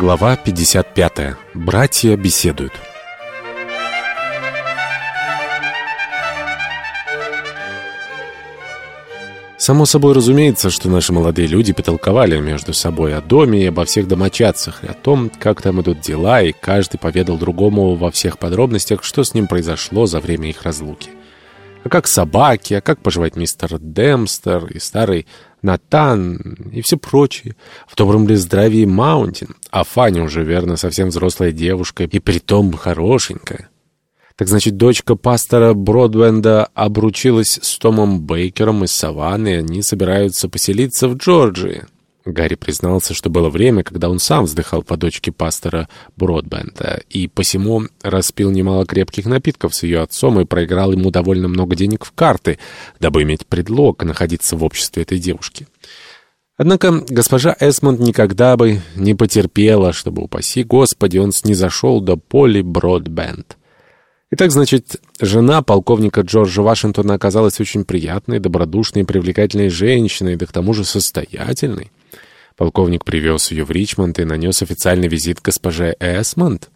Глава 55. Братья беседуют. Само собой разумеется, что наши молодые люди потолковали между собой о доме и обо всех домочадцах, и о том, как там идут дела, и каждый поведал другому во всех подробностях, что с ним произошло за время их разлуки. А как собаки, а как поживает мистер Демстер и старый Натан и все прочее. В добром ли здравии Маунтин, а Фаня уже, верно, совсем взрослая девушка и притом хорошенькая. Так значит, дочка пастора Бродвенда обручилась с Томом Бейкером из Саванны, и они собираются поселиться в Джорджии. Гарри признался, что было время, когда он сам вздыхал по дочке пастора Бродбенда, и посему распил немало крепких напитков с ее отцом и проиграл ему довольно много денег в карты, дабы иметь предлог находиться в обществе этой девушки. Однако госпожа Эсмонд никогда бы не потерпела, чтобы, упаси Господи, он снизошел до Поли Бродбенд. Итак, значит, жена полковника Джорджа Вашингтона оказалась очень приятной, добродушной привлекательной женщиной, да к тому же состоятельной. Полковник привез ее в Ричмонд и нанес официальный визит госпоже Эсмонд.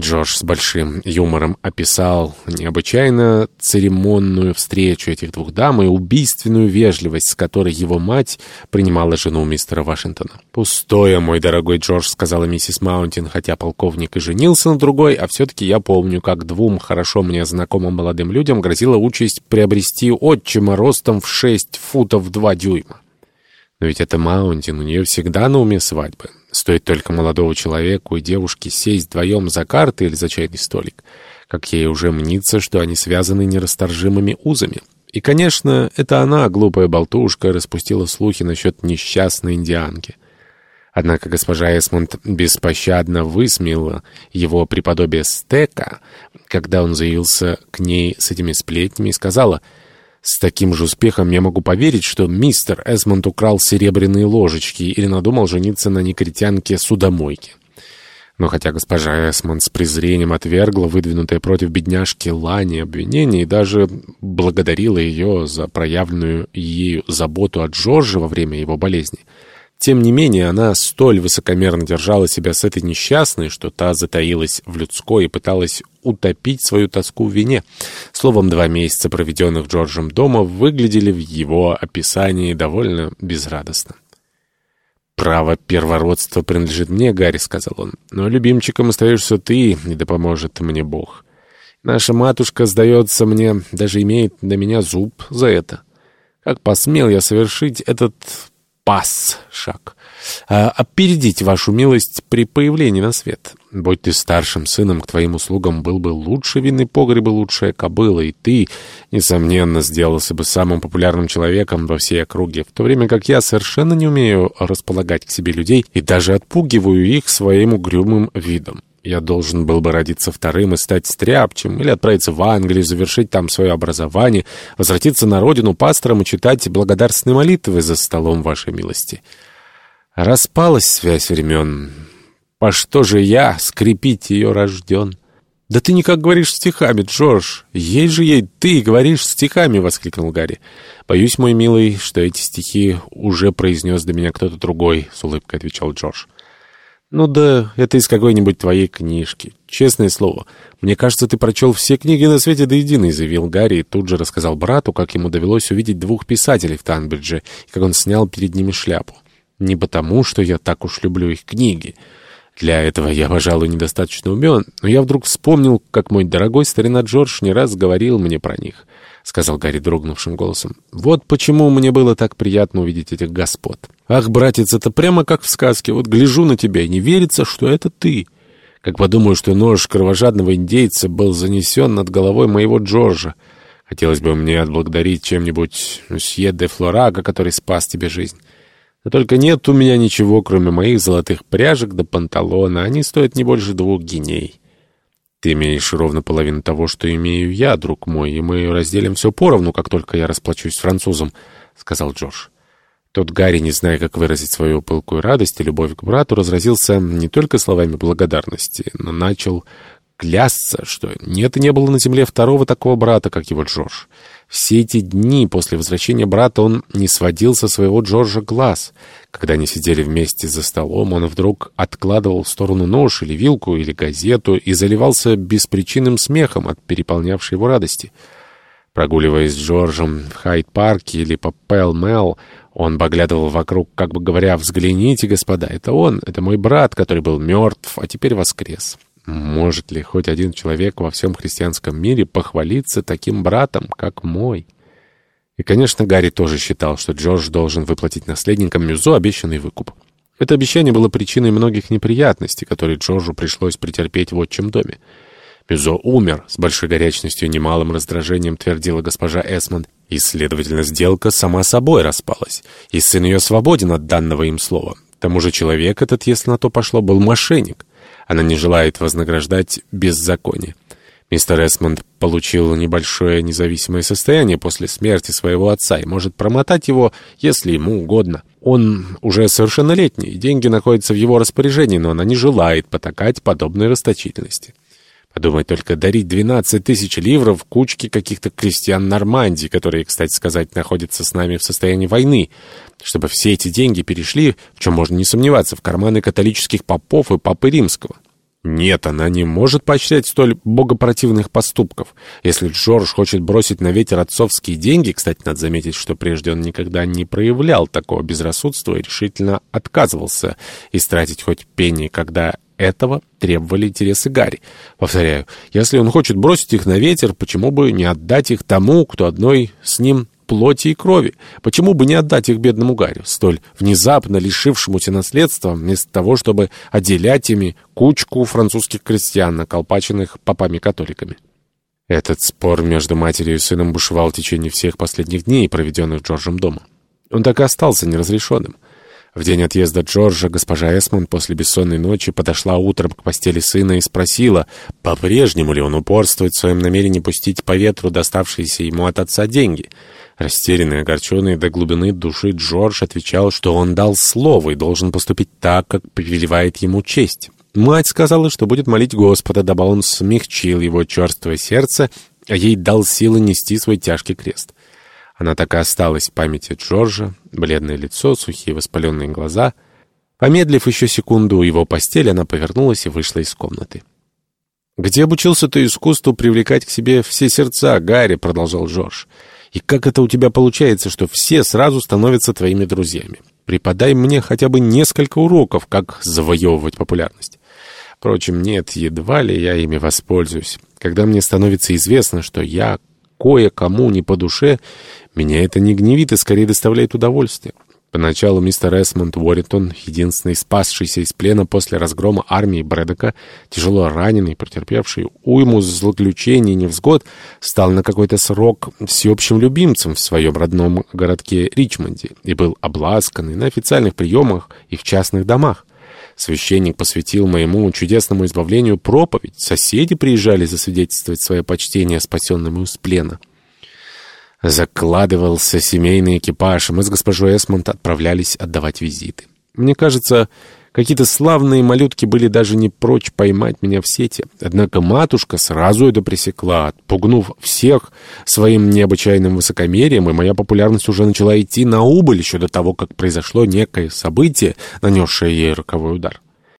Джордж с большим юмором описал необычайно церемонную встречу этих двух дам и убийственную вежливость, с которой его мать принимала жену мистера Вашингтона. «Пустое, мой дорогой Джордж», — сказала миссис Маунтин, хотя полковник и женился на другой, а все-таки я помню, как двум хорошо мне знакомым молодым людям грозила участь приобрести отчима ростом в шесть футов два дюйма. Но ведь это Маунтин, у нее всегда на уме свадьбы. Стоит только молодого человеку и девушке сесть вдвоем за карты или за чайный столик, как ей уже мнится, что они связаны нерасторжимыми узами. И, конечно, это она, глупая болтушка, распустила слухи насчет несчастной индианки. Однако госпожа Эсмонд беспощадно высмеяла его преподобие Стека, когда он заявился к ней с этими сплетнями и сказала — с таким же успехом я могу поверить, что мистер Эсмонд украл серебряные ложечки или надумал жениться на некритянке-судомойке. Но хотя госпожа Эсмонд с презрением отвергла выдвинутое против бедняжки Лани обвинение и даже благодарила ее за проявленную ею заботу о Джорже во время его болезни, тем не менее, она столь высокомерно держала себя с этой несчастной, что та затаилась в людской и пыталась утопить свою тоску в вине. Словом, два месяца, проведенных Джорджем дома, выглядели в его описании довольно безрадостно. «Право первородства принадлежит мне, Гарри», — сказал он. «Но любимчиком остаешься ты, и да поможет мне Бог. Наша матушка, сдается мне, даже имеет на меня зуб за это. Как посмел я совершить этот пас шаг. А, опередить вашу милость при появлении на свет. Будь ты старшим сыном, к твоим услугам был бы лучше винный погреб и лучшая кобыла, и ты, несомненно, сделался бы самым популярным человеком во всей округе, в то время как я совершенно не умею располагать к себе людей и даже отпугиваю их своим угрюмым видом. Я должен был бы родиться вторым и стать стряпчем, или отправиться в Англию, завершить там свое образование, возвратиться на родину пастором и читать благодарственные молитвы за столом вашей милости. Распалась связь времен. По что же я скрепить ее рожден? «Да ты никак говоришь стихами, Джордж! Ей же ей ты говоришь стихами!» — воскликнул Гарри. «Боюсь, мой милый, что эти стихи уже произнес до меня кто-то другой», — с улыбкой отвечал Джордж. «Ну да, это из какой-нибудь твоей книжки. Честное слово, мне кажется, ты прочел все книги на свете до единой», — заявил Гарри и тут же рассказал брату, как ему довелось увидеть двух писателей в Танбридже и как он снял перед ними шляпу. «Не потому, что я так уж люблю их книги». Для этого я, пожалуй, недостаточно умен, но я вдруг вспомнил, как мой дорогой старина Джордж не раз говорил мне про них. — сказал Гарри дрогнувшим голосом. «Вот почему мне было так приятно увидеть этих господ. Ах, братец, это прямо как в сказке. Вот гляжу на тебя, и не верится, что это ты. Как подумаю, что нож кровожадного индейца был занесен над головой моего Джорджа. Хотелось бы мне отблагодарить чем-нибудь мсье де Флорага, который спас тебе жизнь. Но только нет у меня ничего, кроме моих золотых пряжек до панталона. Они стоят не больше двух гиней». Ты имеешь ровно половину того, что имею я, друг мой, и мы разделим все поровну, как только я расплачусь с французом», — сказал Джордж. Тот Гарри, не зная, как выразить свою пылкую радость и любовь к брату, разразился не только словами благодарности, но начал клясться, что нет и не было на земле второго такого брата, как его Джордж. Все эти дни после возвращения брата он не сводил со своего Джорджа глаз. Когда они сидели вместе за столом, он вдруг откладывал в сторону нож или вилку или газету и заливался беспричинным смехом от переполнявшей его радости. Прогуливаясь с Джорджем в Хайд-парке или по Пэл-Мэл, он поглядывал вокруг, как бы говоря, «Взгляните, господа, это он, это мой брат, который был мертв, а теперь воскрес». Может ли хоть один человек во всем христианском мире похвалиться таким братом, как мой? И, конечно, Гарри тоже считал, что Джордж должен выплатить наследникам Мюзо обещанный выкуп. Это обещание было причиной многих неприятностей, которые Джорджу пришлось претерпеть в отчим доме. Мюзо умер, с большой горячностью и немалым раздражением твердила госпожа Эсмонд, и, следовательно, сделка сама собой распалась, и сын ее свободен от данного им слова. К тому же человек этот, если на то пошло, был мошенник. Она не желает вознаграждать беззаконие. Мистер Эсмонд получил небольшое независимое состояние после смерти своего отца и может промотать его, если ему угодно. Он уже совершеннолетний, деньги находятся в его распоряжении, но она не желает потакать подобной расточительности. Подумай только, дарить 12 тысяч ливров кучке каких-то крестьян Нормандии, которые, кстати сказать, находятся с нами в состоянии войны, чтобы все эти деньги перешли, в чем можно не сомневаться, в карманы католических попов и папы римского. Нет, она не может поощрять столь богопротивных поступков. Если Джордж хочет бросить на ветер отцовские деньги, кстати, надо заметить, что прежде он никогда не проявлял такого безрассудства и решительно отказывался истратить хоть пенни, когда этого требовали интересы Гарри. Повторяю, если он хочет бросить их на ветер, почему бы не отдать их тому, кто одной с ним плоти и крови? Почему бы не отдать их бедному Гарри, столь внезапно лишившемуся наследства, вместо того, чтобы отделять ими кучку французских крестьян, наколпаченных попами-католиками? Этот спор между матерью и сыном бушевал в течение всех последних дней, проведенных Джорджем дома. Он так и остался неразрешенным. В день отъезда Джорджа госпожа Эсмон после бессонной ночи подошла утром к постели сына и спросила, по-прежнему ли он упорствует в своем намерении пустить по ветру доставшиеся ему от отца деньги. Растерянный и огорченный до глубины души Джордж отвечал, что он дал слово и должен поступить так, как повелевает ему честь. Мать сказала, что будет молить Господа, дабы он смягчил его черствое сердце, а ей дал силы нести свой тяжкий крест. Она так и осталась в памяти Джорджа, бледное лицо, сухие воспаленные глаза. Помедлив еще секунду у его постели, она повернулась и вышла из комнаты. «Где обучился ты искусству привлекать к себе все сердца, Гарри?» — продолжал Джордж. «И как это у тебя получается, что все сразу становятся твоими друзьями? Преподай мне хотя бы несколько уроков, как завоевывать популярность». Впрочем, нет, едва ли я ими воспользуюсь. Когда мне становится известно, что я кое-кому не по душе, меня это не гневит и скорее доставляет удовольствие. Поначалу мистер Эсмонд Уоррингтон, единственный спасшийся из плена после разгрома армии Брэдока, тяжело раненый, претерпевший уйму злоключений и невзгод, стал на какой-то срок всеобщим любимцем в своем родном городке Ричмонде и был обласканный на официальных приемах и в частных домах. Священник посвятил моему чудесному избавлению проповедь. Соседи приезжали засвидетельствовать свое почтение спасенному из плена. Закладывался семейный экипаж, и мы с госпожой Эсмонт отправлялись отдавать визиты. Мне кажется, какие-то славные малютки были даже не прочь поймать меня в сети. Однако матушка сразу это пресекла, отпугнув всех своим необычайным высокомерием, и моя популярность уже начала идти на убыль еще до того, как произошло некое событие, нанесшее ей роковой удар.